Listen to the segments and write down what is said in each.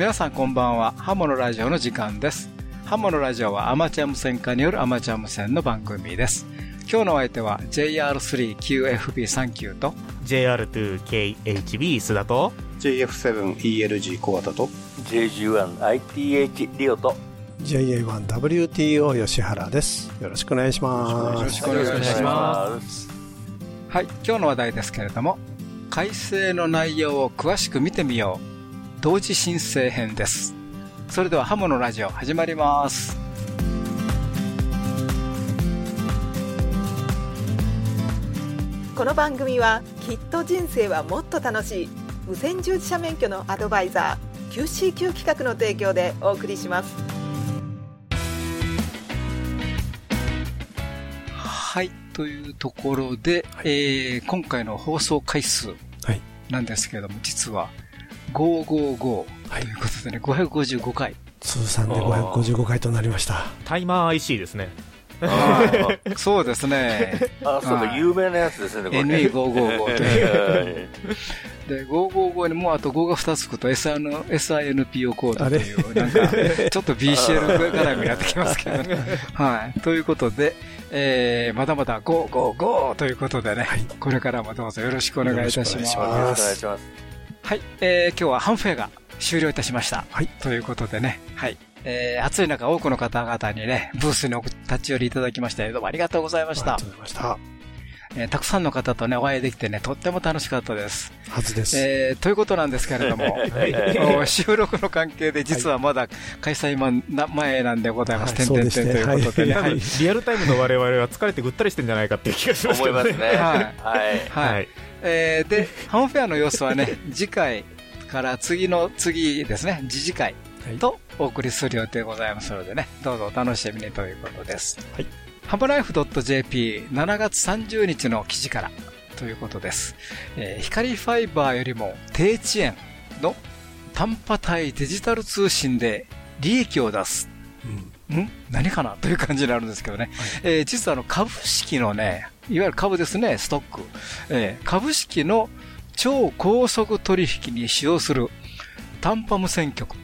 皆さんこんばんは。ハモのラジオの時間です。ハモのラジオはアマチュア無線化によるアマチュア無線の番組です。今日のお相手は JR3QFB39 と JR2KHB 須田と JF7ELG 小型と JG1ITH リオと JA1WTO 吉原です。よろしくお願いします。よろしくお願いします。はい今日の話題ですけれども改正の内容を詳しく見てみよう同時申請編です。それではハモのラジオ始まります。この番組はきっと人生はもっと楽しい無線従事者免許のアドバイザー QCQ 企画の提供でお送りします。はいというところで、えー今回の放送回数はい。なんですけれども実は555とい。うことでね、555回。通算で555回となりました。タイマー IC ですね。そうですね。あ、そうか、有名なやつですね、これ。NE555 というはい。で555にもうあと5が2つくと SINPO コードというなんかちょっと BCL 絡みになってきますけどね。はい。ということで、えーまだまだ555ということでね、これからもどうぞよろしくお願いいたします。よろしくお願いします。はい、えー今日はハンフェアが終了いたしました。はいということでね、はい。えー暑い中多くの方々にね、ブースにお立ち寄りいただきまして、どうもありがとうございましたありがと。うございました。えーたくさんの方とね、お会いできてね、とっても楽しかったです。はずです。えーということなんですけれども、お収録の関係で実はまだ開催前な前なんでございます。はい点々点ということでね。リアルタイムの我々は疲れてぐったりしてんじゃないかっていう気がします思いますね。はいはい。はい。えーで、ハンフェアの様子はね、次回から次の次ですね、次次回とお送りする予定ございますのでね、どうぞお楽しみにということです。はい。ハムライフ .jp7 月30日の記事からということです。えー光ファイバーよりも低遅延の単波帯デジタル通信で利益を出す。ん何かな？という感じになるんですけどね。えー実はあの株式のね、いわゆる株ですね、ストック。えー株式の超高速取引に使用する単波無線局。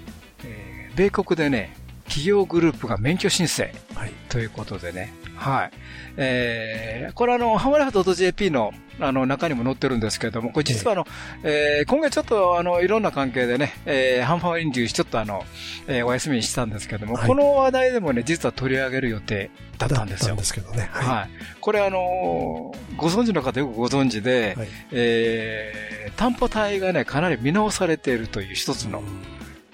えー米国でね、企業グループが免許申請はい。ということでね。はい。えー、これあの、ハマラフ .jp のあの中にも載ってるんですけれども、これ実はあの、えー今月ちょっとあの、いろんな関係でね、えーハンファーインデューちょっとあの、えーお休みにしたんですけども、はいこの話題でもね、実は取り上げる予定だったんですよ。ですけどね。ははい。これあのーご存知の方よくご存知で、い。はい。えー、担保体がね、かなり見直されているという一つの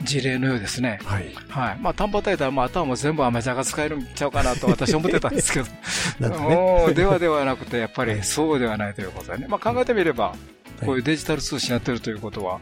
事例のようですね。はい。はい。まあ、担保体とは、まあ、あとはもう全部アマチュアが使えるんちゃうかなと私は思ってたんですけど。もうではではなくて、やっぱりそうではないということでね。まあ、考えてみれば、こういうデジタル通信やってるということは、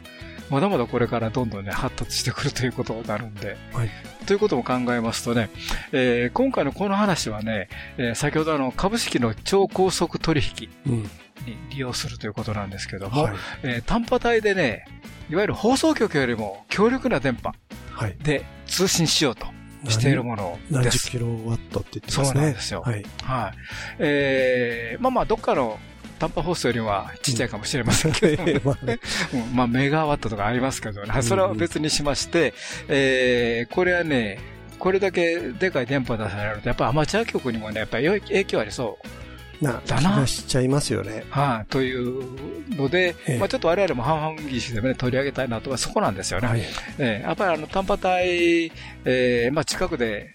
まだまだこれからどんどんね、発達してくるということになるんで。はいということも考えますとね、えー今回のこの話はね、えー先ほどあの、株式の超高速取引うん。に利用するということなんですけども、はい。えー単波帯でね、いわゆる放送局よりも強力な電波はい。で通信しようとしているもの何十です。キロワットって言ってそますね。うなんですよ。はい。はい。えー、まあまあ、どっかの短波放送よりはちっちゃいかもしれませんけどもね、まあ メガワットとかありますけどね、それは別にしまして、えー、これはね、これだけでかい電波出されると、やっぱアマチュア局にもね、やっぱり良い影響ありそう。な、気がしちゃいますよね。はい、というので、ええまあちょっと我々も半々技師でもね、取り上げたいなとはそこなんですよね。はい。ええやっぱりあの、単波帯、えーまあ近くで、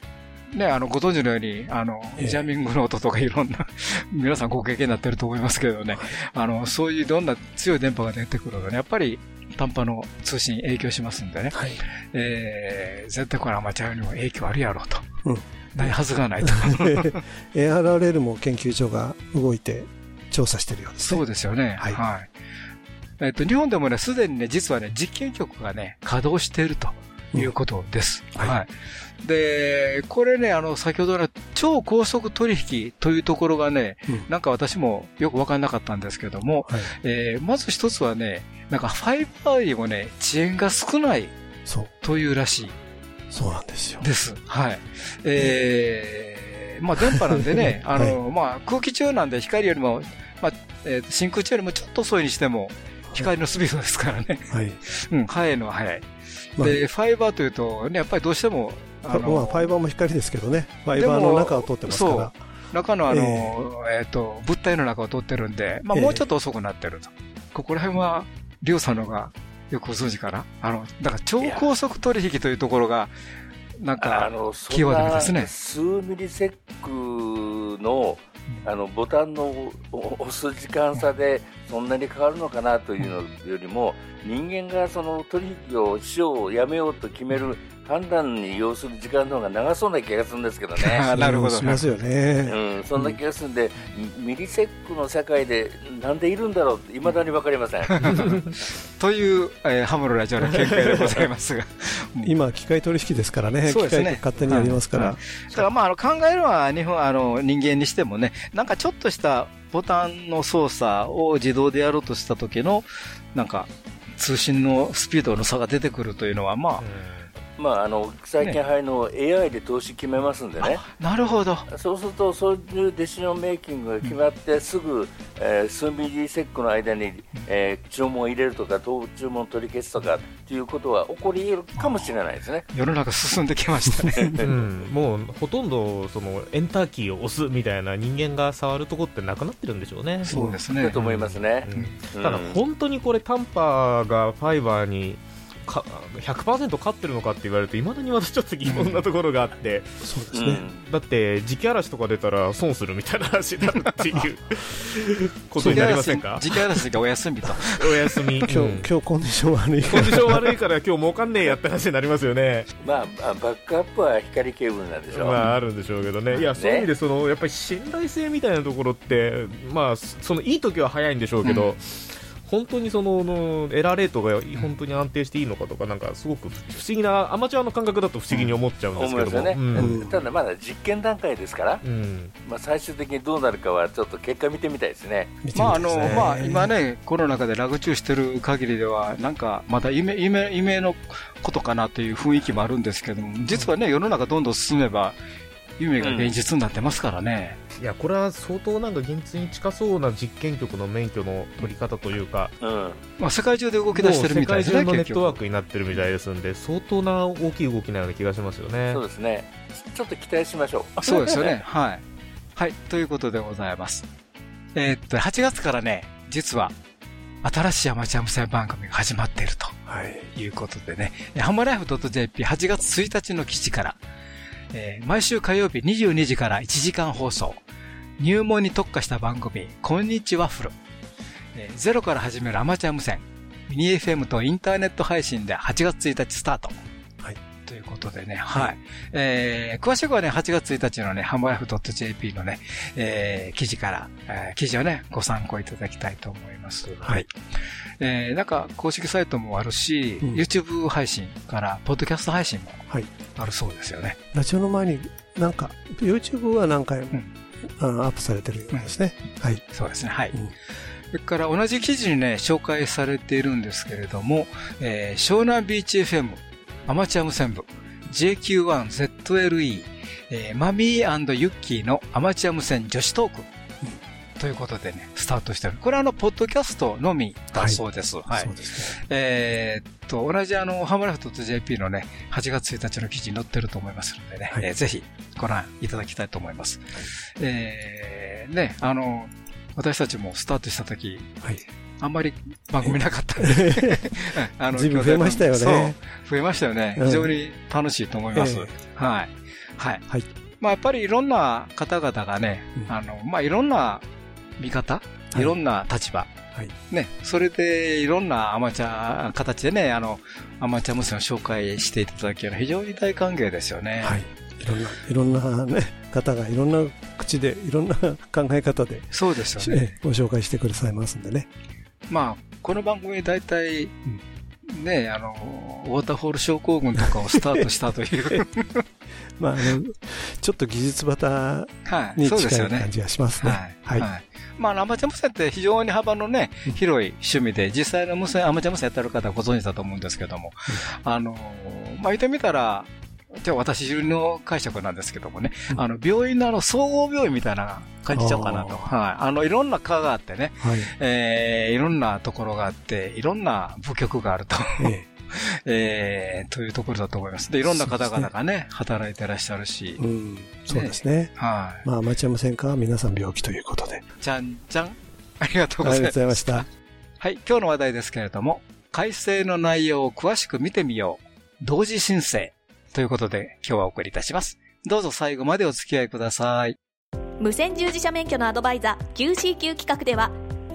ね、あの、ご存知のように、あの、ええジャミングの音とかいろんな、皆さんご経験になってると思いますけどね、あの、そういうどんな強い電波が出てくるとね、やっぱり単波の通信影響しますんでね、はい。えー、絶対これアマチュアにも影響あるやろうと。うんないはずがないと。ARRL も研究所が動いて調査してるようですね。そうですよね。は。はいいえっと、日本でもね、すでにね、実はね、実験局がね、稼働しているということです。はいはい。で、これね、あの、先ほどの超高速取引というところがね、うんなんか私もよくわかんなかったんですけども、はい。えーまず一つはね、なんかファイバーよりもね、遅延が少ない。というらしいそうなんですよ。です。はい。えー、まあ電波なんでね、あの、まあ空気中なんで光よりも、まあ、えー真空中よりもちょっと遅いにしても、光のスピードですからね。はい。うん、速いのは速い。まあで、ファイバーというと、ね、やっぱりどうしても、まあ、ファイバーも光ですけどね。ファイバーの中を通ってますから。中のあの、えっ、と、物体の中を通ってるんで、まあええもうちょっと遅くなってると。ここら辺は、リョウさんのがよくご存知かな？あの、だから超高速取引というところが、なんあか、キーワードですね。数ミリセックの、あの、ボタンの押す時間差で、そんなに変わるのかなというのよりも、人間がその取引をしよう、やめようと決める判断に要する時間の方が長そうな気がするんですけどね。あ なるほどしますよね。うん、そんな気がするんで、ミリセックの世界でなんでいるんだろうって、いまだに分かりません。という、えーハムロラジオの見解でございますが。う ん今、機械取引ですからね。機そうですね械が勝手にやりますから。はいだからまああの考えるのは日本あの人間にしてもね、なんかちょっとしたボタンの操作を自動でやろうとした時の、なんか通信のスピードの差が出てくるというのは、ままあ、あの最近入るの AI で投資決めますんでね。あ、なるほど。そうすると、そういうデシジョンメイキングが決まって、すぐ、えー数ミリセックの間に、えー注文を入れるとか、注文取り消すとかっていうことは起こり得るかもしれないですね。世の中進んできましたね。うん、もうほとんどそのエンターキーを押すみたいな人間が触るとこってなくなってるんでしょうね。そうですねだ。と思いますね。うんただ本当にこれタンパがファイバーにか100%勝ってるのかって言われるといまだに私ちょっと疑問なところがあって、うん。そうですね。だって磁気嵐とか出たら損するみたいな話になるっていうことになりませんか？時期嵐がお休みと。お休み、今日、うん今日コンディション悪いかコンディション悪いから今日儲かんねえやって話になります。よね。まあ、あバックアップは光ケーブルなんでしょう。まああるんでしょうけどね。いや、そういう意味でそのやっぱり信頼性みたいなところって、まあそのいい時は早いんでしょうけど。うん本当にそののエラーレートが本当に安定していいのかとか、なんかすごく不思議な、アマチュアの感覚だと不思議に思っちゃうんですけどね、うんうん。ただまだ実験段階ですから、うん。まあ、最終的にどうなるかはちょっと結果見てみたいですね。まああの、まあ今ね、コロナ禍でラグチューしてる限りでは、なんかまだ夢、夢、夢のことかなという雰囲気もあるんですけども、実はね、世の中どんどん進めば、夢が現実になってますからね。いやこれは相当なんか現実に近そうな実験局の免許の取り方というか、うん、まあ世界中で動き出してるみたいですね、世界中のネッ。トワークになってるみたいですんで、相当な大きい動きなような気がしますよね。そうですね。ちょっと期待しましょう。そうですよね。はい。はい。ということでございます。えーっと、8月からね、実は、新しいアマチュア無線番組が始まっているはい。ということでね、ハンマーライフ .jp8 月1日の記事から、えー毎週火曜日22時から1時間放送、入門に特化した番組、こんにちワッフル、えーゼロから始めるアマチュア無線、ミニ FM とインターネット配信で8月1日スタート。はい。ということでね、はい。えー、詳しくはね、8月1日のね、ハンマーライフ .jp のね、えー、記事から、えー記事をね、ご参考いただきたいと思います。はい。えー、なんか、公式サイトもあるし、うん YouTube 配信から、ポッドキャスト配信もはい。あるそうですよね。ラジオの前に、なんか、YouTube は何回も、うんあアップされてるようですね。はい。そうですね。はい。うんそれから同じ記事にね、紹介されているんですけれども、えー湘南ビーチ FM アマチュア無線部 JQ1ZLE、えーマミーユッキーのアマチュア無線女子トーク、ということでね、スタートしてる。これはあの、ポッドキャストのみだそうです。はい。そうですね。えーっと、同じあの、ハムラフト .jp のね、8月1日の記事に載ってると思いますのでね、はいえーぜひご覧いただきたいと思います。えー、ね、あの、私たちもスタートした時、はい。あんまり番組なかったんで、あ随分増えましたよねそう、増えましたよね。うん非常に楽しいと思います。えはい。はい。はいまあやっぱりいろんな方々がね、うんあの、まあいろんな見方、はいいろんな立場、はい。ね、それでいろんなアマチュア、形でね、あの、アマチュア無線を紹介していただける非常に大歓迎ですよね。はい。いろんな、いろんなね、方がいろんな口で、いろんな考え方で、そうですよね。ええご紹介してくださいますんでね。まあ、この番組大体、ね、あの、ウォーターフォール症候群とかをスタートしたという、まあ、あの、ちょっと技術バタはい、に近い感。じがしますね。はい。はい。まあ、アマチュア無線って非常に幅のね、広い趣味で、実際の無線、アマチュア無線やってる方はご存知だと思うんですけども、あの、まあ、言ってみたら、じゃあ私の解釈なんですけどもね、あの、病院のあの、総合病院みたいな感じちゃうかなと。はい。あの、いろんな科があってね、はい。えー、いろんなところがあって、いろんな部局があると。ええ ー、というところだと思います。で、いろんな方々がね、働いてらっしゃるしえ。う、ん。そうですね。はい。まあ、町山線かは皆さん病気ということで。じゃんじゃん。ありがとうありがとうごございます。ざいました。はい、今日の話題ですけれども、改正の内容を詳しく見てみよう。同時申請。ということで、今日はお送りいたします。どうぞ最後までお付き合いください。無線従事者免許のアドバイザー QCQ 企画では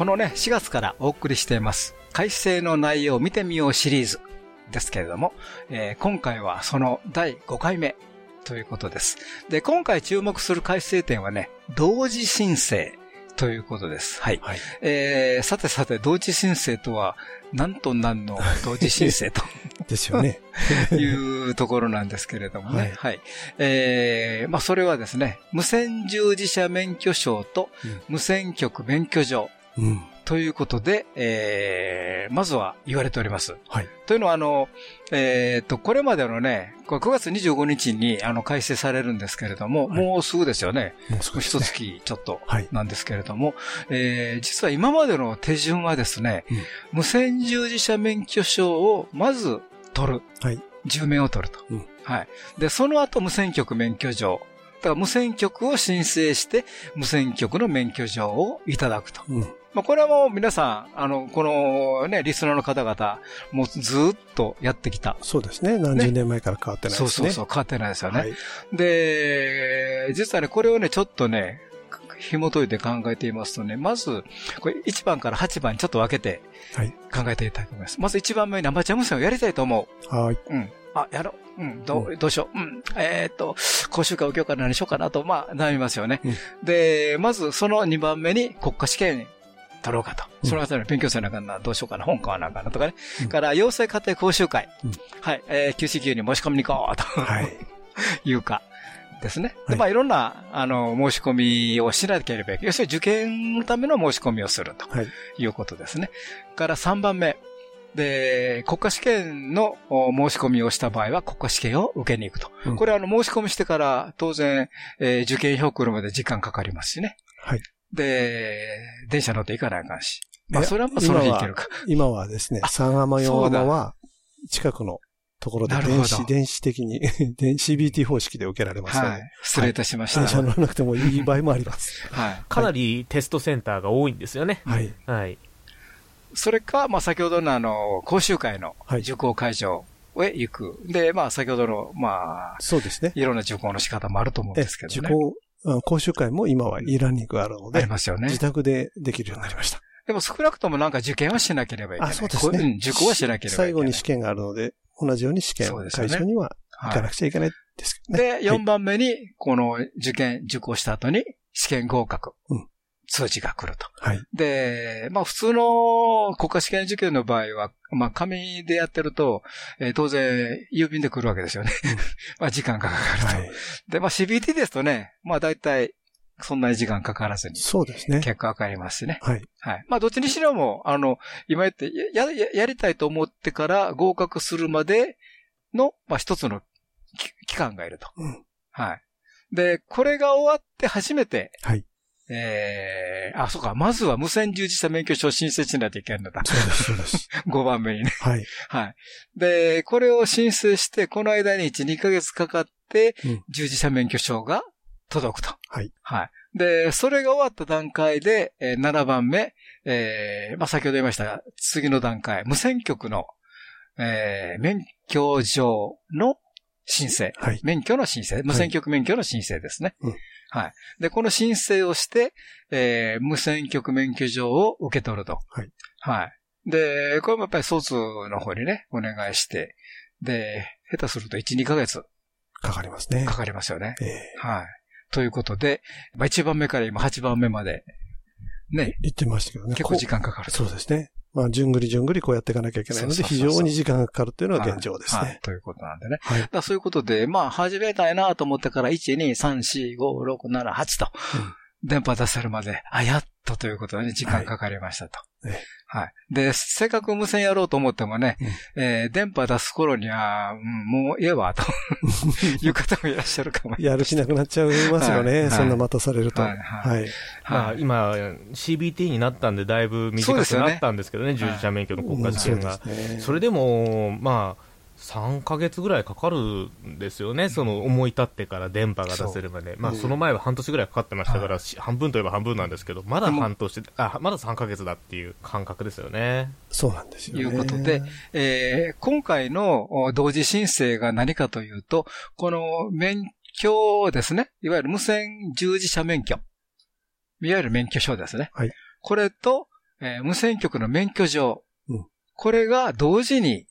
このね、4月からお送りしています、改正の内容を見てみようシリーズですけれども、えー今回はその第5回目ということです。で、今回注目する改正点はね、同時申請ということです。はい。はい。えーさてさて、同時申請とは、なんとなんの同時申請と ですよね。いうところなんですけれどもね。ははいい。えーまあ、それはですね、無線従事者免許証とうん無線局免許状うん。ということで、えーまずは言われております。はい。というのは、あの、えっと、これまでのね、これ9月25日に、あの、改正されるんですけれども、はいもうすぐですよね。もう少し一月ちょっとはい。なんですけれども、えー実は今までの手順はですね、うん無線従事者免許証をまず取る。はい。10面を取ると。うんはい。で、その後無線局免許状。だから無線局を申請して、無線局の免許状をいただくと。うん。まあ、これはもう皆さん、あの、このね、リスナーの方々、もうずーっとやってきた。そうですね。何十年前から変わってないですね。そうそうそう、変わってないですよね。はい。で、実はね、これをね、ちょっとね、紐解いて考えていますとね、まず、これ1番から8番にちょっと分けてはい。考えていただきます。まず1番目にアマチュア無線をやりたいと思はい。う。うん。あ、やろう。うん。どう、どうしよう。うん。えーっと、講習会受けようかな何しようかなと、まあ、悩みますよね。うんで、まずその2番目に国家試験取ろうかと。うんその後に勉強せなあかんな、どうしようかな、本買わなあかんなとかね。うんから、養成家庭講習会。うんはい。えー、QCQ に申し込みに行こうと。はい。いうか、ですね。で、はいまあ、いろんな、あの、申し込みをしなければいけない。要するに受験のための申し込みをするとはい。いうことですね。から3番目。で、国家試験のお申し込みをした場合は国家試験を受けに行くと。うんこれはあの、申し込みしてから当然、えー受験票来るまで時間かかりますしね。はい。で、電車乗って行かないかんし。まあ、えそれはまあその日行けるか。今はですね、あ三浜四そうだ浜は、近くのところで電子、電子的に、電 CBT 方式で受けられますので、はい。失礼いたしました。電車乗らなくてもいい場合もあります。はい。かなりテストセンターが多いんですよね。はい。はい。それか、まあ、先ほどのあの、講習会のはい受講会場へ行く。で、まあ、先ほどの、まあ、そうですね。いろんな受講の仕方もあると思うんえですけどね。受講、あ講習会も今は e ラーニングがあるのあでり、ますよね自。宅でできるようになりました。でも少なくともなんか受験はしなければいけない。あそうですね受講はしなければいけない。最後に試験があるので、同じように試験会場には行かなくちゃいけないですけどね。で、はい4番目に、この受験、受講した後に試験合格うん。通知が来ると。はい。で、まあ普通の国家試験受験の場合は、まあ紙でやってると、えー当然郵便で来るわけですよね。まあ時間がかかると。はい。で、まあ CBT ですとね、まあ大体そんなに時間かからずにそうですね。結果わかりますしね。はい。はい。まあどっちにしろも、あの、今言って、や、や、やりたいと思ってから合格するまでの、まあ一つのき期間がいると。うんはい。で、これが終わって初めて、はい。えー、あ、そうか、まずは無線従事者免許証を申請しないといけないんだ。そうです、そうです。5番目にね。はい。はい。で、これを申請して、この間に1、2ヶ月かかってうん、従事者免許証が届くと。はい。はい。で、それが終わった段階で、えー7番目、えーまあ、先ほど言いました、次の段階、無線局の、えー免許状の申請。はい。免許の申請。無線局免許の申請ですね。うんはい。で、この申請をして、えー無線局免許状を受け取ると。はい。はい。で、これもやっぱり卒の方にね、お願いして、で、下手すると1、2ヶ月かかりますね。かかりますよね。ええはい。ということで、まあ、1番目から今8番目まで、ね、言ってましたけどね。結構時間かかると。そうですね。まあ、じゅんぐりじゅんぐりこうやっていかなきゃいけないので、非常に時間がかかるっていうのが現状ですはいはいね。ということなんでね。はい。だそういうことで、まあ、始めたいなと思ってから、1、2、3、4、5、6、7、8と、電波出せるまで、あ、やっとということでね、時間かかりましたと。ええはい。で、せっかく無線やろうと思ってもね、えー電波出す頃には、うんもうええわ、と いう方もいらっしゃるかもやる気なくなっちゃいますよはいね。はいそんな待たされると。ははいい。まあ、はい今、CBT になったんで、だいぶ短くなったんですけどね、従事者免許の国家試験が。そうですねそれでも、まあ、3ヶ月ぐらいかかるんですよね、その思い立ってから電波が出せるまで、まあ、その前は半年ぐらいかかってましたから、し半分といえば半分なんですけど、まだ半年あ、まだ3ヶ月だっていう感覚ですよね。そうなんですよね。いうことで、えー今回のお同時申請が何かというと、この免許ですね。いわゆる無線従事者免許。いわゆる免許証ですね。はいこれと、えー無線局の免許状。うんこれが同時に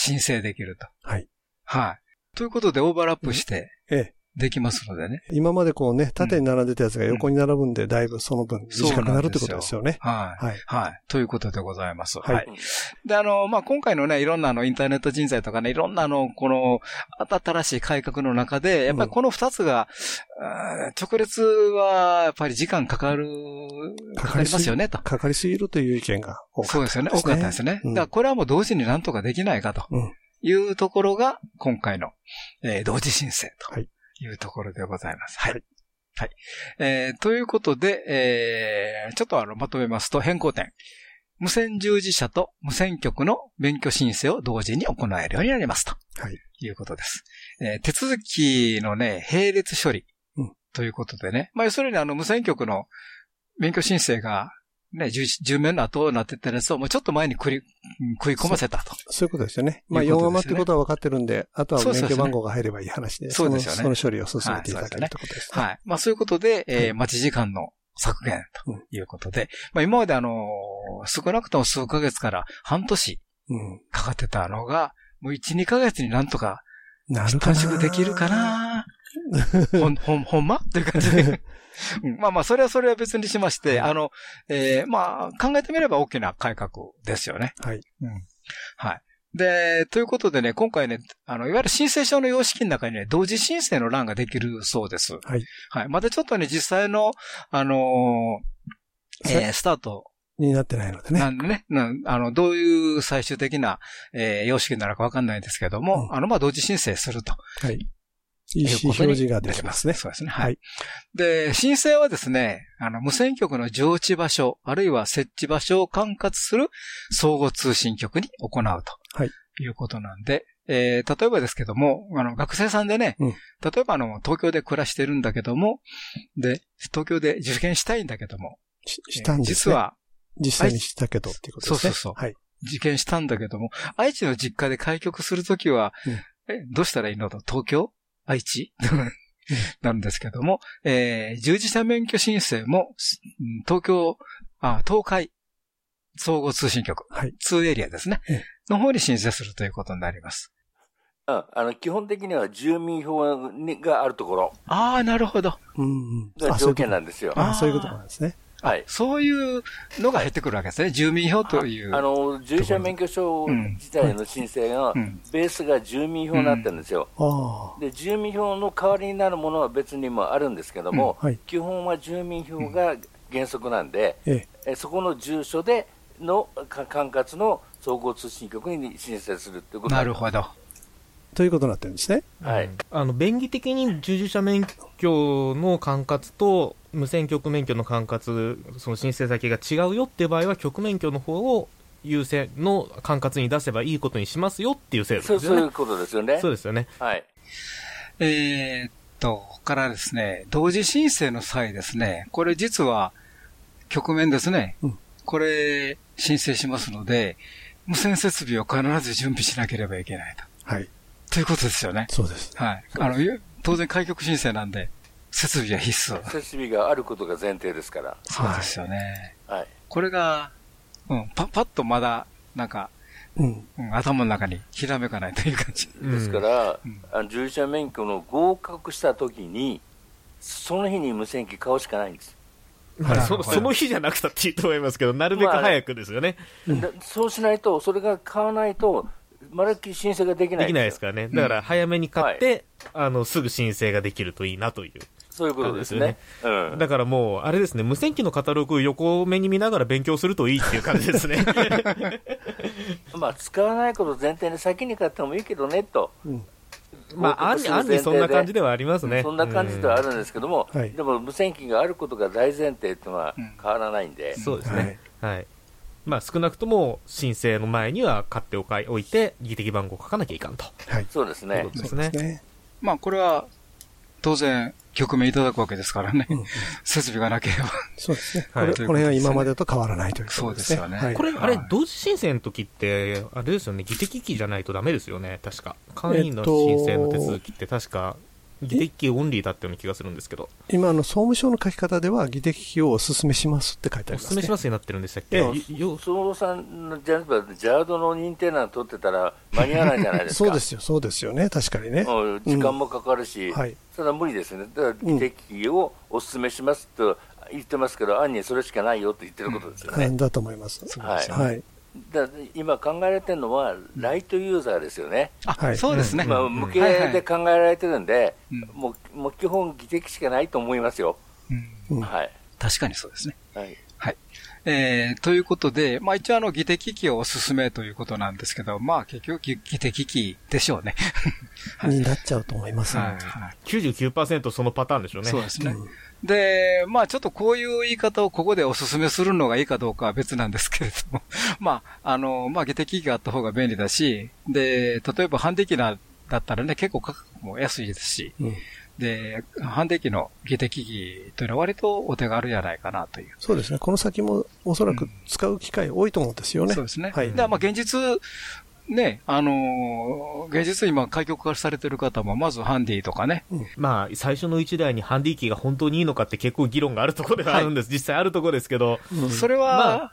申請できると。はい。はい。ということでオーバーラップしてええ。できますのでね。今までこうね、縦に並んでたやつが横に並ぶんで、だいぶその分そう短くなるってなんですよことですよね。はい。はい。はい。ということでございます。はいで、あの、まあ、今回のね、いろんなあの、インターネット人材とかね、いろんなあの、この、新しい改革の中で、やっぱりこの二つが、あー直列は、やっぱり時間かかる、かかりますよね、と。かかりすぎるという意見が多かったそうですよね。多かったですね。うんだからこれはもう同時になんとかできないかとうんいうところが、今回の、えー同時申請とはいいうところでございます。はい。ははい。えーということで、えーちょっとあの、まとめますと、変更点。無線従事者と無線局の免許申請を同時に行えるようになりますと。はい。いうことです。えー手続きのね、並列処理。うんということでね。まあ、要するにあの、無線局の免許申請が、ね、10, 10面の後になってったやつをもうちょっと前に食いうん食い込ませたと。そういうことですよね。まあ、4いうことですねアマってことは分かってるんで、あとは免許番号が入ればいい話で、そうですよねのその処理を進めていただけるってことですね。はい。まあそういうことで、えーはい待ち時間の削減とうんいうことで、まあ今まであのー少なくとも数ヶ月から半年うん。かかってたのが、もう1、2ヶ月になんとかなるかな短縮できるかなほん、ほん、ほんま？という感じで。うんまあまあ、それはそれは別にしまして、あの、えーまあ、考えてみれば大きな改革ですよね。はい。はい。で、ということでね、今回ね、あの、いわゆる申請書の様式の中にね、同時申請の欄ができるそうです。はい。はい。またちょっとね、実際の、あのーえースタートになってないのでね。なんでね、なあの、どういう最終的な、えー様式になるかわかんないんですけども、うんあの、まあ、同時申請すると。はい。EC 表示ができますね。そうですね。はい。はいで、申請はですね、あの、無線局の上置場所、あるいは設置場所を管轄する相互通信局に行うと。はい。いうことなんで、えー例えばですけども、あの、学生さんでね、うん例えばあの、東京で暮らしてるんだけども、で、東京で受験したいんだけども、ししたんですね。実は、実際にしたけどっていうことですね。そうそうそうはい。受験したんだけども、愛知の実家で開局するときは、うんえ、どうしたらいいのと？東京？愛知？なんですけども、えー、従事者免許申請も、東京、あ、東海総合通信局、はい。2エリアですねええ、の方に申請するということになります。うん、あの基本的には住民票にがあるところああ、なるほど。うんうん。が条件なんですよ。あ、そういうことなんですね。はい。そういうのが減ってくるわけですね。住民票という。あの、従事者免許証自体の申請がうん、ベースが住民票になってるんですよ。ああ。で、住民票の代わりになるものは別にもあるんですけども、うんはい基本は住民票が原則なんで、ええ。えそこの住所でのか管轄の総合通信局に申請するっていうことど。なるほど。ということになってるんですね。はい。あの便宜的に従事者免許の管轄と無線局免許の管轄、その申請先が違うよっていう場合は、局免許の方を優先の管轄に出せばいいことにしますよっていう制そう度ですよね。そういうことですよね。そうですよね。はい。えーっと、ここからですね、同時申請の際ですね、これ実は局面ですね。うんこれ申請しますので、無線設備を必ず準備しなければいけないと。はい。ということですよね。そうです。はい。あの、ゆ当然開局申請なんで、設備は必須。設備があることが前提ですから。そうですよね。はい。これが、うん、パ、パッとまだ、なんか、うん。うん頭の中にひらめかないという感じ。ですから、うんあの従事者免許の合格した時に、その日に無線機買うしかないんです。まあそその日じゃなくたっていいと思いますけど、なるべく早くですよね。だそうしないと、それが買わないと、まるっきり申請ができないできないですからね。だから早めに買って、あの、すぐ申請ができるといいなという。そういうことですね。うん。だからもう、あれですね、無線機のカタログを横目に見ながら勉強するといいっていう感じですね。まあ、使わないこと前提で先に買ってもいいけどね、と。まあ、あんに、あんにそんな感じではありますね。そんな感じではあるんですけども、はいでも無線機があることが大前提っていうのはうん変わらないんで、そうですね。はい。まあ、少なくとも申請の前には買っておかおいて、議的番号を書かなきゃいかんと。はい。そうですね。ですそうですね。ね。まあこれは、当然、局面いただくわけですからね。うん設備がなければ。そうですね。こはいれこの辺は今までと変わらないということですね。そうですよねはいこれ、はいあれ、同時申請の時って、あれですよね、議的機じゃないとダメですよね、確か。会員の申請の手続きって確か、議的機オンリーだったような気がするんですけど、今、あの、総務省の書き方では、議的機をお勧めしますって書いてあります、ね。お勧めしますになってるんでしたっけ？えよ相撲さんのジャジャードの認定なん取ってたら間に合わないじゃないですか。そうですよ、そうですよね。確かにね。うん時間もかかるし、はい。それは無理ですよね。だから、議的をお勧めしますと言ってますけど、案にそれしかないよと言ってることですよね。だと思います。はいはい。だ今考えられてるのは、ライトユーザーですよね。あ、はいそうですね。まあ、うん無形で考えられてるんで、うんもうもう基本、議的しかないと思いますよ。うんうんはい。確かにそうですね。はい。えー、ということで、まあ一応あの、議的機をおすすめということなんですけど、まあ結局議議的機でしょうね。になっちゃうと思います。はい。99%そのパターンでしょうね。そうですね。で、まあちょっとこういう言い方をここでお勧めするのがいいかどうかは別なんですけれども、まあ、あの、まあ、議的機があった方が便利だし、で、例えばハンディ機な、だったらね、結構価格も安いですし、うんで、ハンディ機の議的機というのは割とお手軽じゃないかなという。そうですね。この先もおそらく使う機会多いと思うんですよね。そうですね。はい。で、まあ、現実、ね、あのー現実今開局化されてる方も、まずハンディとかね、まあ、最初の1台にハンディ機が本当にいいのかって結構議論があるところではあるんです。実際あるところですけど。うんそれまは、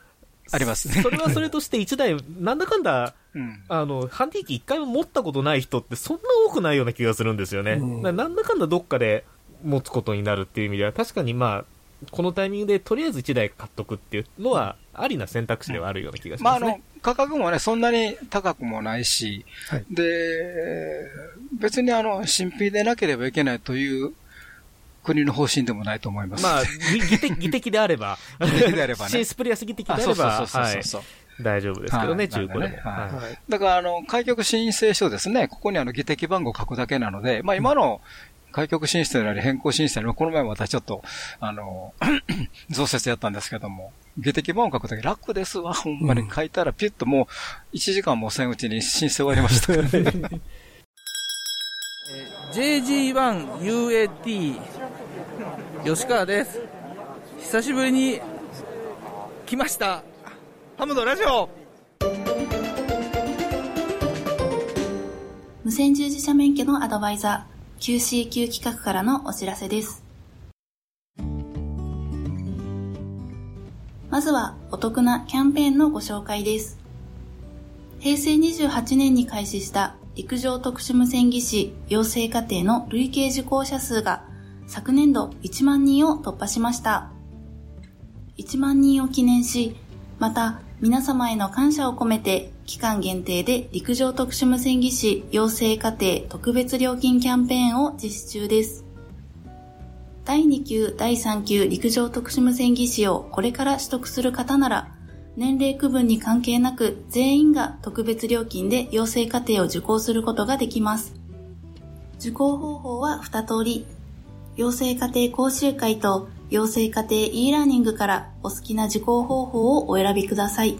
ありますね。それはそれとして1台、なんだかんだ、うん。あの、ハンディ機一回も持ったことない人ってそんな多くないような気がするんですよね。うんなんだかんだどっかで持つことになるっていう意味では、確かにまあ、このタイミングでとりあえず1台買っとくっていうのは、ありな選択肢ではあるような気がしまあ、あますね。の、価格もね、そんなに高くもないし、はいで、別にあの、新品でなければいけないという国の方針でもないと思います。まあ、ぎ技適 技適であれば、技適であればね新スプリアス技適であ、あれそうそうば、はいそうそうそう。大丈夫ですけどね、はい中古でも。ねはいはいはい。だから、あの、開局申請書ですね、ここにあの、技適番号を書くだけなので、まあ今の開局申請なり変更申請なり、この前またちょっと、あの、増設やったんですけども、議的番号を書くだけ楽ですわ、ほんまに。書いたらピュッともう、1時間もせんうちに申請終わりました。からね。JG1UAT 吉川です。久しぶりに来ました。ハムのラジオ。無線従事者免許のアドバイザー QCQ 企画からのお知らせです。ずはお得なキャンペーンのご紹介です。平成28年に開始した陸上特殊無線技師養成課程の累計受講者数が昨年度1万人を突破しました。1万人を記念し、また皆様への感謝を込めて期間限定で陸上特殊無線技師養成課程特別料金キャンペーンを実施中です。第2級、第3級陸上特殊無線技師をこれから取得する方なら、年齢区分に関係なく全員が特別料金で養成課程を受講することができます。受講方法は2通り。養成課程講習会と養成課程 e ラーニングからお好きな受講方法をお選びください。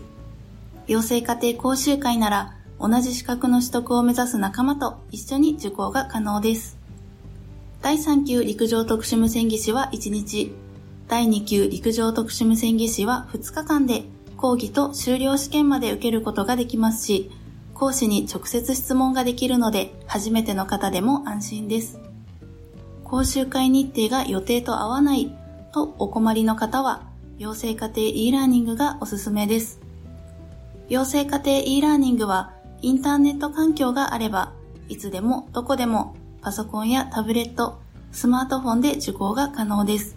養成課程講習会なら同じ資格の取得を目指す仲間と一緒に受講が可能です。第3級陸上特殊無線技師は1日、第2級陸上特殊無線技師は2日間で講義と修了試験まで受けることができますし、講師に直接質問ができるので初めての方でも安心です。講習会日程が予定と合わないとお困りの方は、養成家庭 e ラーニングがおすすめです。養成家庭 e ラーニングはインターネット環境があれば、いつでもどこでもパソコンやタブレット、スマートフォンで受講が可能です。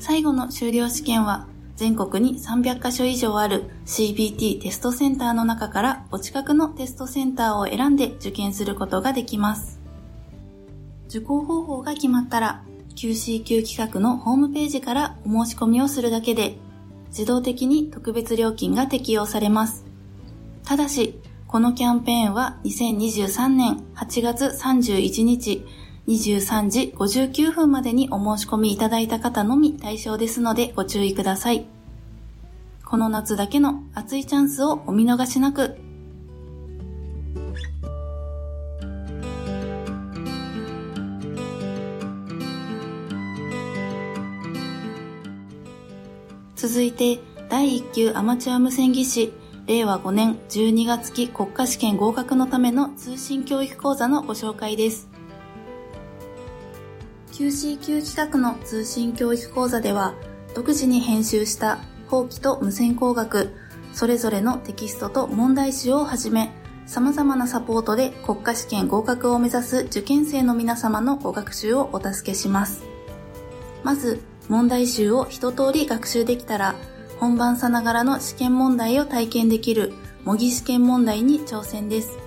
最後の修了試験は全国に300カ所以上ある CBT テストセンターの中からお近くのテストセンターを選んで受験することができます。受講方法が決まったら QCQ 企画のホームページからお申し込みをするだけで自動的に特別料金が適用されます。ただし、このキャンペーンは2023年8月31日23時59分までにお申し込みいただいた方のみ対象ですのでご注意ください。この夏だけの熱いチャンスをお見逃しなく。続いて、第1級アマチュア無線技師、令和5年12月期国家試験合格のための通信教育講座のご紹介です。QCQ 企画の通信教育講座では、独自に編集した法規と無線工学、それぞれのテキストと問題集をはじめ、様々なサポートで国家試験合格を目指す受験生の皆様のご学習をお助けします。まず、問題集を一通り学習できたら、本番さながらの試験問題を体験できる模擬試験問題に挑戦です。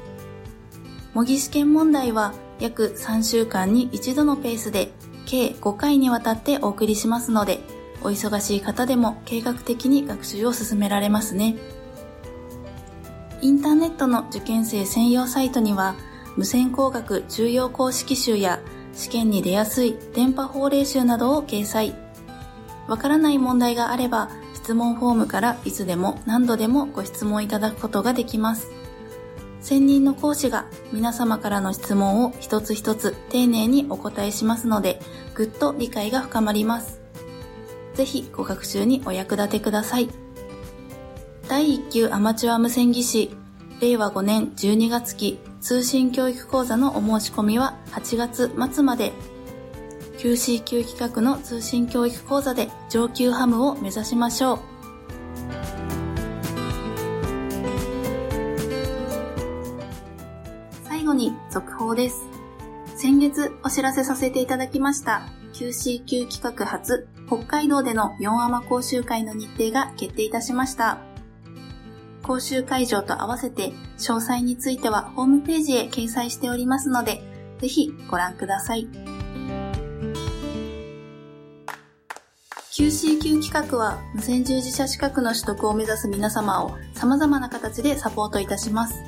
模擬試験問題は約3週間に一度のペースで計5回にわたってお送りしますので、お忙しい方でも計画的に学習を進められますね。インターネットの受験生専用サイトには、無線工学重要公式集や試験に出やすい電波法令集などを掲載。わからない問題があれば、質問フォームからいつでも何度でもご質問いただくことができます。専任の講師が皆様からの質問を一つ一つ丁寧にお答えしますので、ぐっと理解が深まります。ぜひご学習にお役立てください。第1級アマチュア無線技師、令和5年12月期通信教育講座のお申し込みは8月末まで QCQ 企画の通信教育講座で上級ハムを目指しましょう。最後に続報です。先月お知らせさせていただきました QCQ 企画初北海道での4アマ講習会の日程が決定いたしました。講習会場と合わせて詳細についてはホームページへ掲載しておりますので、ぜひご覧ください。QCQ 企画は無線従事者資格の取得を目指す皆様を様々な形でサポートいたします。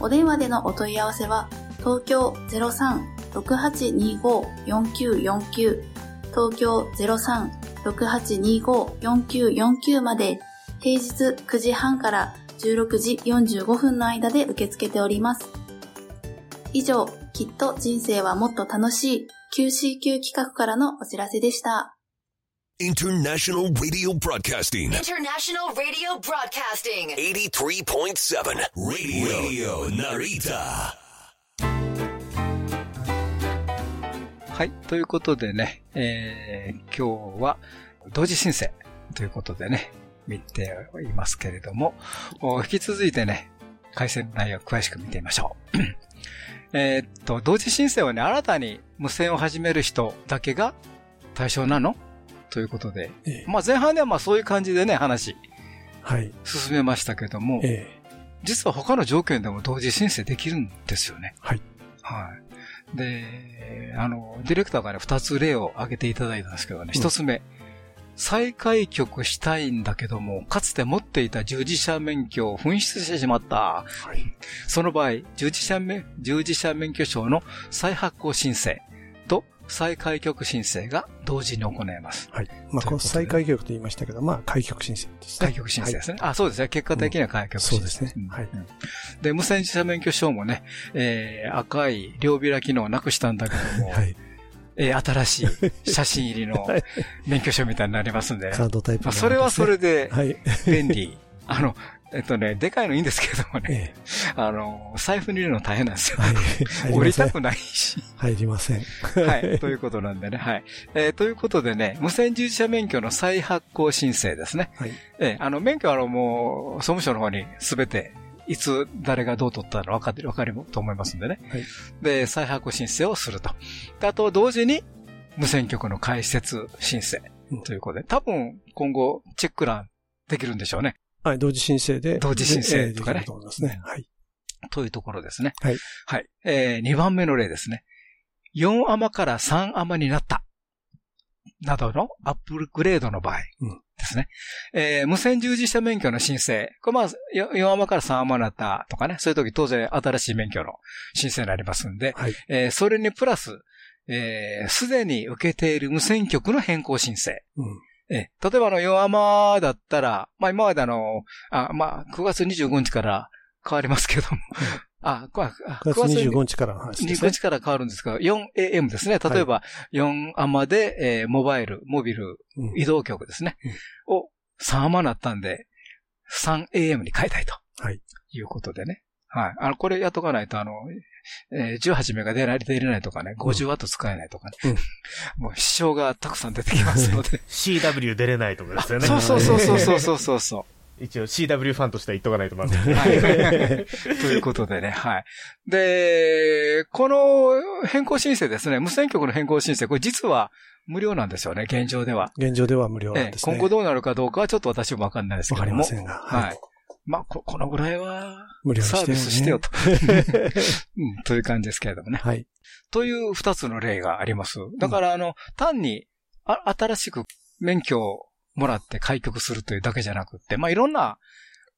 お電話でのお問い合わせは東京03-6825-4949東京03-6825-4949まで平日9時半から16時45分の間で受け付けております。以上、きっと人生はもっと楽しい QCQ 企画からのお知らせでした。International Radio Broadcasting. International Radio Broadcasting. 83.7 Radio, Narita. はい。ということでね、えー、今日は同時申請ということでね、見ていますけれども、お引き続いてね、回線内容を詳しく見てみましょう。えーっと、同時申請をね、新たに無線を始める人だけが対象なの？ということで、ええまあ前半ではまあそういう感じでね、話はい。進めましたけども、え実は他の条件でも同時申請できるんですよね。はい。はい。で、あの、ディレクターがね、二つ例を挙げていただいたんですけどね、一つ目、再開局したいんだけども、かつて持っていた従事者免許を紛失してしまった。はい。その場合、従事者免、従事者免許証の再発行申請と再開局申請が同時に行えます。はい。まあ、この再開局と言いましたけど、まあ、開局申請ですね。開局申請ですね。あ、そうですね。結果的には開局申請。そうですねんはいうんで、無線自社免許証もね、えー、赤い両開きのをなくしたんだけども、はい。えー新しい写真入りの はい免許証みたいになりますんで、カードタイプまあ、のそれはそれではい。便利。あの、えっとね、でかいのいいんですけどもね、あの、財布に入れるの大変なんですよ。はい 降りたくないし。入りません。はい。ということなんでね。はい。えーということでね、無線従事者免許の再発行申請ですね。はい。えーあの、免許はあの、もう、総務省の方にすべて、いつ誰がどう取ったの分かってる、分かると思いますんでね。はい。で、再発行申請をすると。であと、同時に、無線局の開設申請ということで、多分、今後、チェック欄できるんでしょうね。はい、同時申請で。同時申請とかねと思いますね。はい。というところですね。はい。はい。えー、2番目の例ですね。4アマから3アマになった。などのアップグレードの場合ですね。えー無線従事者免許の申請。これまあ、よ4アマから3アマになったとかね。そういう時当然新しい免許の申請になりますんで、えーそれにプラス、えーすでに受けている無線局の変更申請。えー例えばあの、4アマだったら、まあ今まであの、あまあ9月25日から変わりますけども、あ、こあ9月25日からの話ですね25日から変わるんですが、4AM ですね。例えば、4アマで、えーモバイル、モビル、移動局ですね。を3アマになったんで、3AM に変えたいと。はい。いうことでね。はい。あの、これやっとかないと、あの、え、18メガ出ない、出れないとかね、50ワット使えないとかね。うん、もう、支障がたくさん出てきますので。CW 出れないとかですよね。そうそうそうそうそうそうそう。一応 CW ファンとしては言っとかないとまずい。はい。ということでね、はい。で、この変更申請ですね、無線局の変更申請、これ実は、無料なんですよね、現状では。現状では無料なんですね。今後どうなるかどうかはちょっと私もわかんないですけども。わかりませんが。はい、はいまあこ、このぐらいは、無料にサービスしてよと。うん、という感じですけれどもね。はい。という二つの例があります。だから、あの、単に、あ新しく免許をもらって開局するというだけじゃなくって、まあ、いろんな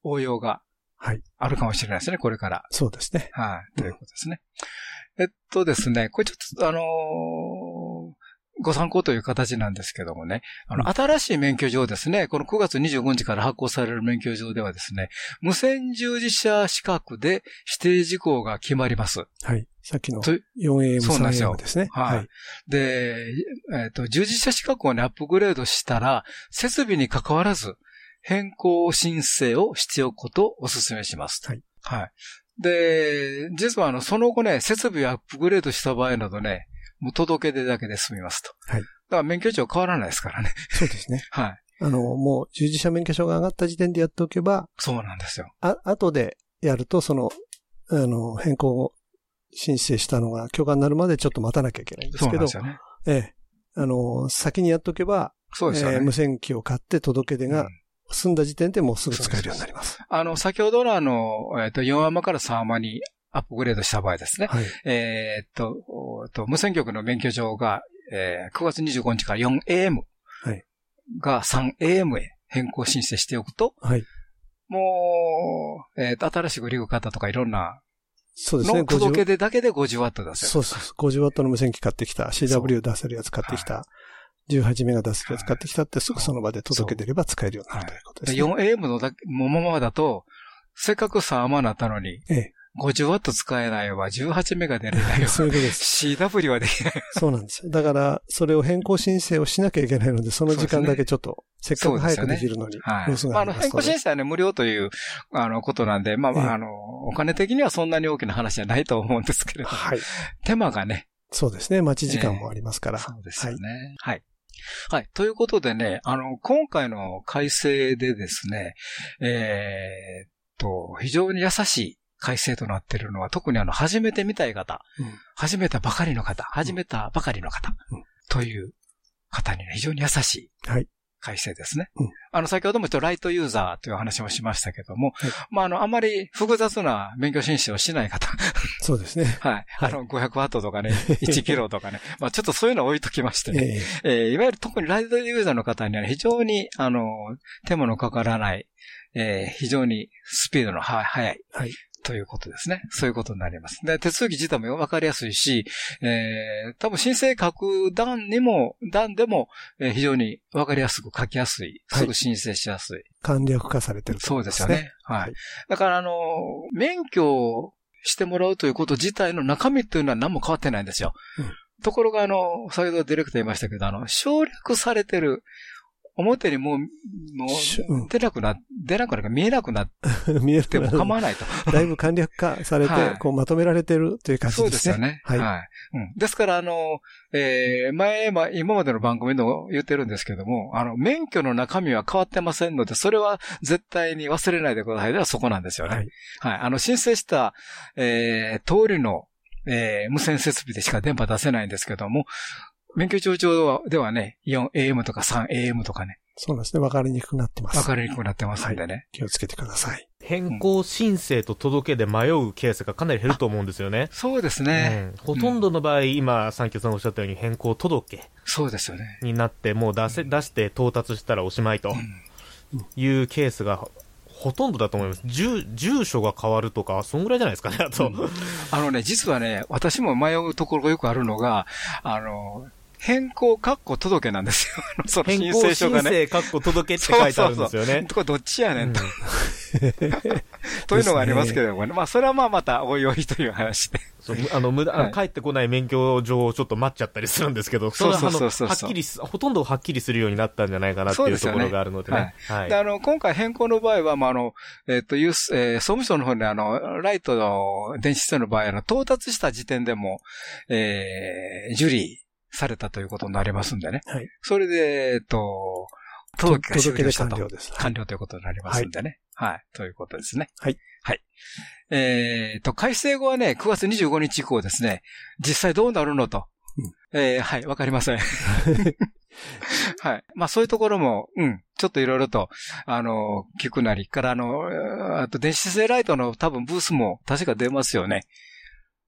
応用がはい。あるかもしれないですね、これから。そうですね。はい。ということですね。えっとですね、これちょっと、あのーご参考という形なんですけどもね、あの、新しい免許状ですね、この9月25日から発行される免許状ではですね、無線従事者資格で指定事項が決まります。はい。さっきのと 4AM、そうなんですよ 3AM ですね。はい。で、えっ、と、従事者資格をね、アップグレードしたら、設備に関わらず、変更申請をしておくことをお勧めします。はい。はい。で、実はあの、その後ね、設備をアップグレードした場合などね、もう届け出だけで済みますと。はい。だから免許証変わらないですからね。そうですね。はい。あの、もう従事者免許証が上がった時点でやっておけば、そうなんですよ。あ、後でやると、その、あの、変更申請したのが許可になるまでちょっと待たなきゃいけないんですけど、そうなんええ、あの、先にやっとけば、そうですよねえー無線機を買って届け出が済んだ時点でもうすぐ使えるようになります。あの、先ほどのあの、えっ、と、4アマから3アマにアップグレードした場合ですね。はいえーっと、無線局の免許証が、えー9月25日から 4AM はいが 3AM へ変更申請しておくと、はい。もう、えーっと、新しくリグ型とかいろんな、そうですね。の届け50出だけで50ワット出せる。そうそうそう。50ワットの無線機買ってきた、CW 出せるやつ買ってきた、18メガ出せるやつ買ってきたってすぐその場で届け出れば使えるようになるということですでね。4AM のだけもままだと、せっかく3アマになったのに、ええ。50ワット使えないわ、18メガ出れないわ。そういうことです。CW はできない。そうなんですよ。だから、それを変更申請をしなきゃいけないので、その時間だけちょっと、せっかく早くできるのに、はい。まあ、あの、変。更申請はね、無料という、あの、ことなんで、まあ、あ、あの、お金的にはそんなに大きな話じゃないと思うんですけれども。はい。手間がね。そうですね。待ち時間もありますから。そうですよね。はい。はい。ということでね、あの、今回の改正でですね、えーっと、非常に優しい改正となっているのは、特にあの、始めてみたい方、始めたばかりの方、始めたばかりの方、という方にね、非常に優しいはい。改正ですね。あの、先ほどもちょっとライトユーザーという話もしましたけども、まあ、あの、あまり複雑な免許申請をしない方、そうですね。はい。あの、500ワットとかね、1キロとかね。まあちょっとそういうの置いときましてね。ええーいわゆる特にライトユーザーの方にはね非常に、あの、手間のかからない、えー非常にスピードのは速い。はい。ということですね。そういうことになります。で、手続き自体もわかりやすいし、えー多分申請書く段にも、段でも、えー非常にわかりやすく書きやすい。すぐ申請しやすい。簡略化されてるとそう。ですよね。はい。だから、あの、免許をしてもらうということ自体の中身というのは何も変わってないんですよ。ところが、あの、先ほどディレクター言いましたけど、あの、省略されてる表にもう、もう、出なくな、出なくなるか見えなくなっ 見えても構わないと。だいぶ簡略化されて、はいこうまとめられてるという感じですね。そうですよね。はい。はい。うん。ですから、あの、えー前、まあ、今までの番組でも言ってるんですけども、あの、免許の中身は変わってませんので、それは絶対に忘れないでくださいではそこなんですよね。はい。はい。あの、申請した、えー通りの、えー無線設備でしか電波出せないんですけども、免許帳上ではね、4AM とか 3AM とかね、そうなんですね。わかりにくくなってます。分かりにくくなってますんでね。気をつけてください。変更申請と届けで迷うケースがかなり減ると思うんですよね。そうですね。うんほとんどの場合、今、三協さんおっしゃったように変更届そうですよね。になって、もう出せ、出して到達したらおしまいというケースがほとんどだと思います。住、住所が変わるとか、そんぐらいじゃないですかね、あと。あのね、実はね、私も迷うところがよくあるのが、あの、変更括弧届けなんですよ。その申変更申請書がね。請かっこ届けって書いてあるんですよね。そうそうそうこれどっちやねんと。というのがありますけれどもね。まあ、それはまあまたおいおいという話で。そうむ あの、無駄、はい帰ってこない免許状をちょっと待っちゃったりするんですけど、そうそうそうそうはっきりす、ほとんどはっきりするようになったんじゃないかなっていうところがあるのでね。はいで、あの、今回変更の場合は、まあ、あの、えっ、と、ユース、えー総務省の方で、あの、ライトの電子 system の場合、あの、到達した時点でも、えー、受理されたということになりますんでね。はい。それで、えっ、と、届けが終了したと。完了です完了ということになりますんでね。はい。ということですね。はい。はい。えっ、と、改正後はね、9月25日以降ですね、実際どうなるのと。えーはい、わかりません。はい。まあそういうところも、うん、ちょっといろいろと、あの、聞くなり、からあの、あと電子製ライトの多分ブースも確か出ますよね。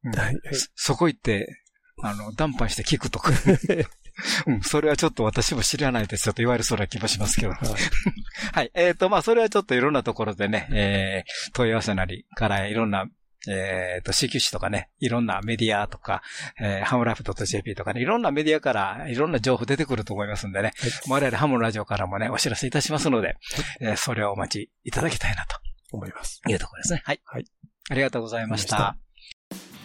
うんそそこ行って、あの、談判して聞くとか。うん、それはちょっと私も知らないですよと言われそうな気もしますけど。はい。えっ、と、まあ、それはちょっといろんなところでね、えー、問い合わせなりからいろんな、えっ、と、CQ 誌とかね、いろんなメディアとか、えー、ハムライフ .jp とかね、いろんなメディアからいろんな情報出てくると思いますんでね、我々ハムラジオからもね、お知らせいたしますので、えーそれをお待ちいただきたいなと思います。いうところですね。はい。はい。ありがとうございました。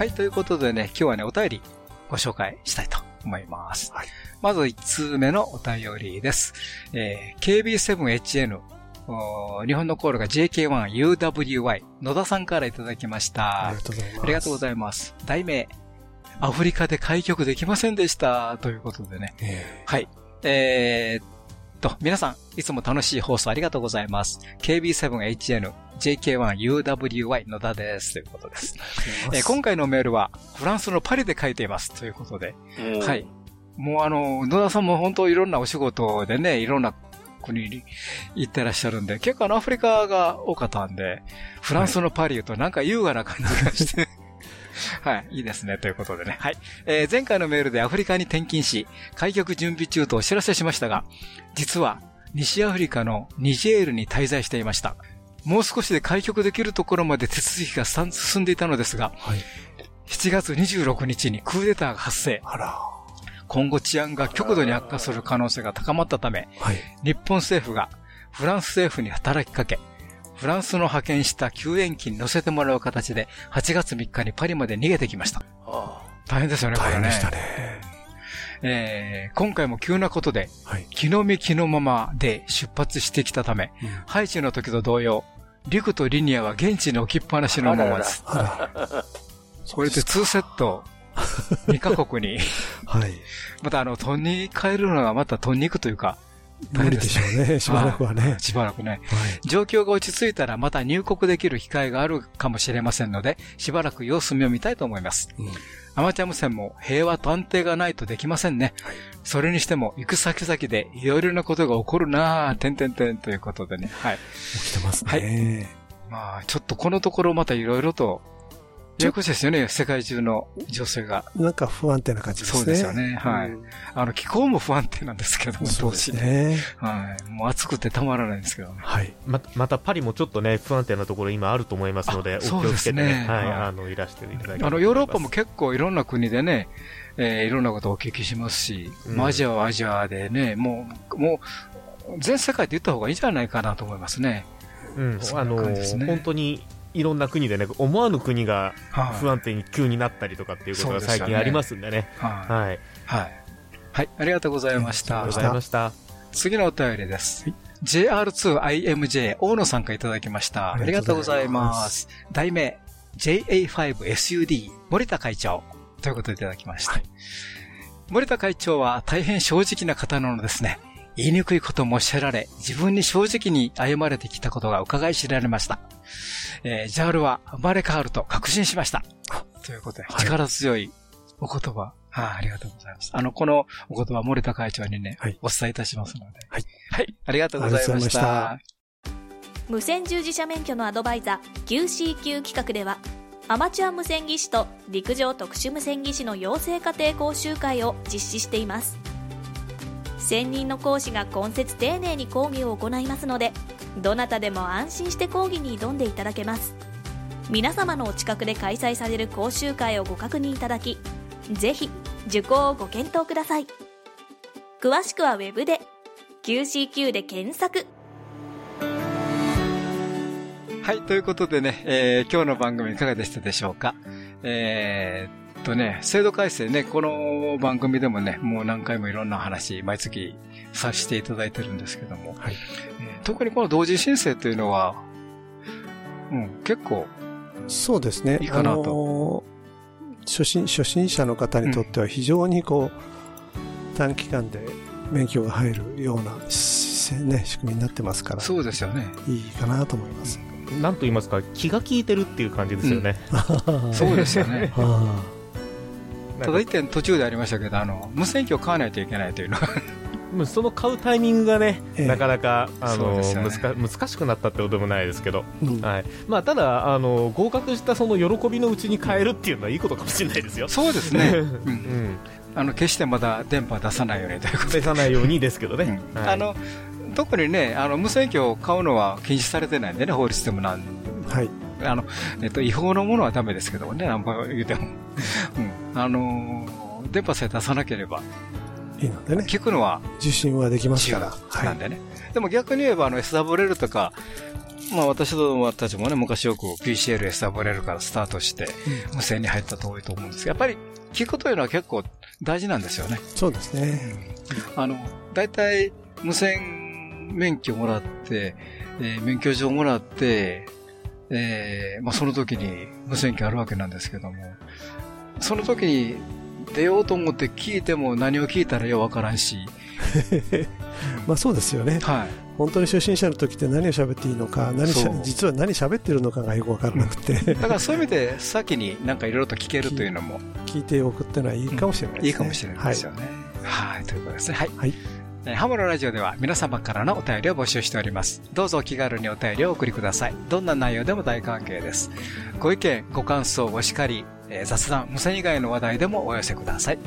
はい、ということでね、今日はね、お便りご紹介したいと思います。まず1通目のお便りです。えー KB7HN、おー日本のコールが JK1UWY、野田さんからいただきました。ありがとうございます。ありがとうございます。題名、アフリカで開局できませんでした。ということでね。はい。えーっと、皆さん、いつも楽しい放送ありがとうございます。KB7HN、JK1UWY 野田です。ということです。えー今回のメールは、フランスのパリで書いています。ということで。うんはい。もうあの、野田さんも本当いろんなお仕事でね、いろんな国に行ってらっしゃるんで、結構あのアフリカが多かったんで、フランスのパリ言うとなんか優雅な感じがして、はい、いいですね、ということでね。はい。えー前回のメールでアフリカに転勤し、開局準備中とお知らせしましたが、実は西アフリカのニジェールに滞在していました。もう少しで開局できるところまで手続きが進んでいたのですが、7月26日にクーデターが発生。今後治安が極度に悪化する可能性が高まったため、日本政府がフランス政府に働きかけ、フランスの派遣した救援機に乗せてもらう形で8月3日にパリまで逃げてきました。大変ですよね、これね。大変でしたね。えー今回も急なことで、気の身気のままで出発してきたため、ハイチの時と同様、陸とリニアは現地に置きっぱなしのままです。これで2セット、2カ国に、はい。またあの、トンに変えるのがまたトンに行くというか、無理でしょうね。しばらくはね。いしばらくね。状況が落ち着いたらまた入国できる機会があるかもしれませんので、しばらく様子見を見たいと思います。アマチュア無線も平和と安定がないとできませんね。それにしても、行く先々でいろいろなことが起こるなぁ、てんてんてんということでね。はい。起きてますね。はい。まあ、ちょっとこのところまたいろいろと、ややこしいですよね、世界中の女性が。なんか不安定な感じですね。そうですよね。はい。あの、気候も不安定なんですけども、そうですね。はい。もう暑くてたまらないんですけどね。はい。ま、またパリもちょっとね、不安定なところ今あると思いますので、お気をつけてね、はい、あの、いらしていただきあの、ヨーロッパも結構いろんな国でね、えー、いろんなことをお聞きしますし、うん、アジアはアジアでね、もう、もう、全世界で言った方がいいんじゃないかなと思いますね。うん、あの、本当にいろんな国でね、思わぬ国が不安定に急になったりとかっていうことが最近ありますんでね。はい。はい。はい。ありがとうございました。ありがとうございました。次のお便りです。JR2IMJ 大野さんからいただきました。ありがとうございます。題名、JA5SUD 森田会長ということでいただきました。はい、森田会長は大変正直な方なのですね。言いにくいこともおっしゃられ、自分に正直に歩まれてきたことが伺い知られました。えー、ジャールは生まれ変わると確信しました。ということで、力強いお言葉、あありがとうございます。あの、このお言葉、森田会長にね、はい、お伝えいたしますので。はい。はい。ありがとうございました。無線従事者免許のアドバイザー QCQ 企画では、アマチュア無線技師と陸上特殊無線技師の養成家庭講習会を実施しています。専任の講師が今節丁寧に講義を行いますので、どなたでも安心して講義に挑んでいただけます。皆様のお近くで開催される講習会をご確認いただきぜひ受講をご検討ください。詳しくは Web で QCQ で検索。はい、ということでね、えー、今日の番組いかがでしたでしょうか？えー、とね、制度改正ね、この番組でもね、もう何回もいろんな話、毎月させていただいてるんですけども、はいえー、特にこの同時申請というのは、うん、結構、そうですね。いいかなと。初心、初心者の方にとっては非常にこう、短期間で免許が入るような、ね、仕組みになってますから。そうですよね。いいかなと思います。なんと言いますか、気が利いてるっていう感じですよね。うん、そうですよね。ただ一点途中でありましたけど、あの、無線機を買わないといけないというのは。その買うタイミングがね、えー、なかなかあの、ね、難しくなったってことでもないですけど、うん、はい。まあ、ただあの、合格したその喜びのうちに変えるっていうのはいいことかもしれないですよ。そうですね、うん、あの決してまだ電波出さないようにということ出さない。ようにですけどね。うん。はい、あの特にね、あの無線機を買うのは禁止されてないんでね、法律でもなん、はい、あの、えっと、違法のものはダメですけどもね、何ん言うても。うん。あのー、電波さえ出さなければ、いいのでね。聞くのは。受信はできますから。なんでね。はい、でも逆に言えば、あの、SWL とか、まあ私どもたちもね、昔よく PCL、SWL からスタートして、無線に入ったと多いと思うんですけど、やっぱり聞くというのは結構大事なんですよね。そうですね。あの、大体無線免許もらって、えー、免許証もらって、えー、まあその時に無線機あるわけなんですけども、その時に出ようと思って聞いても何を聞いたらようわからんし。まあそうですよね。はい。本当に初心者の時って何を喋っていいのか、何実は何喋ってるのかがよくわからなくて、だからそういう意味で先になんかいろいろと聞けるというのも。聞いておくっていうのはいいかもしれないですね。いいかもしれないですよね。はい、はい、ということですね。はい。はいハモのラジオでは皆様からのお便りを募集しております。どうぞお気軽にお便りをお送りください。どんな内容でも大歓迎です。ご意見、ご感想、ご叱り、えー、雑談、無線以外の話題でもお寄せください。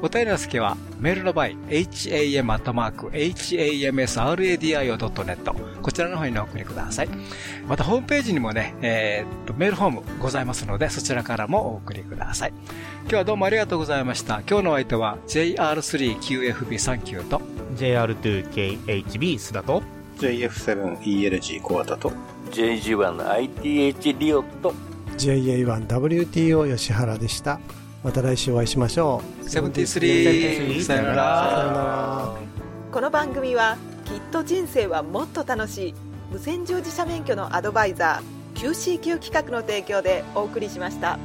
お便りの先は、メールの場合、ham.hamsradio.net こちらの方にお送りください。また、ホームページにもね、えー、っと、メールフォームございますので、そちらからもお送りください。今日はどうもありがとうございました。今日のお相手は、JR3QFB39 と、JR2KHB 須田と、JF7ELG 小型と、JG1ITH リオと、JA1WTO 吉原でした。また来週お会いしましょう。73さよならこの番組はきっと人生はもっと楽しい。無線乗自社免許のアドバイザー QCQ 企画の提供でお送りしました。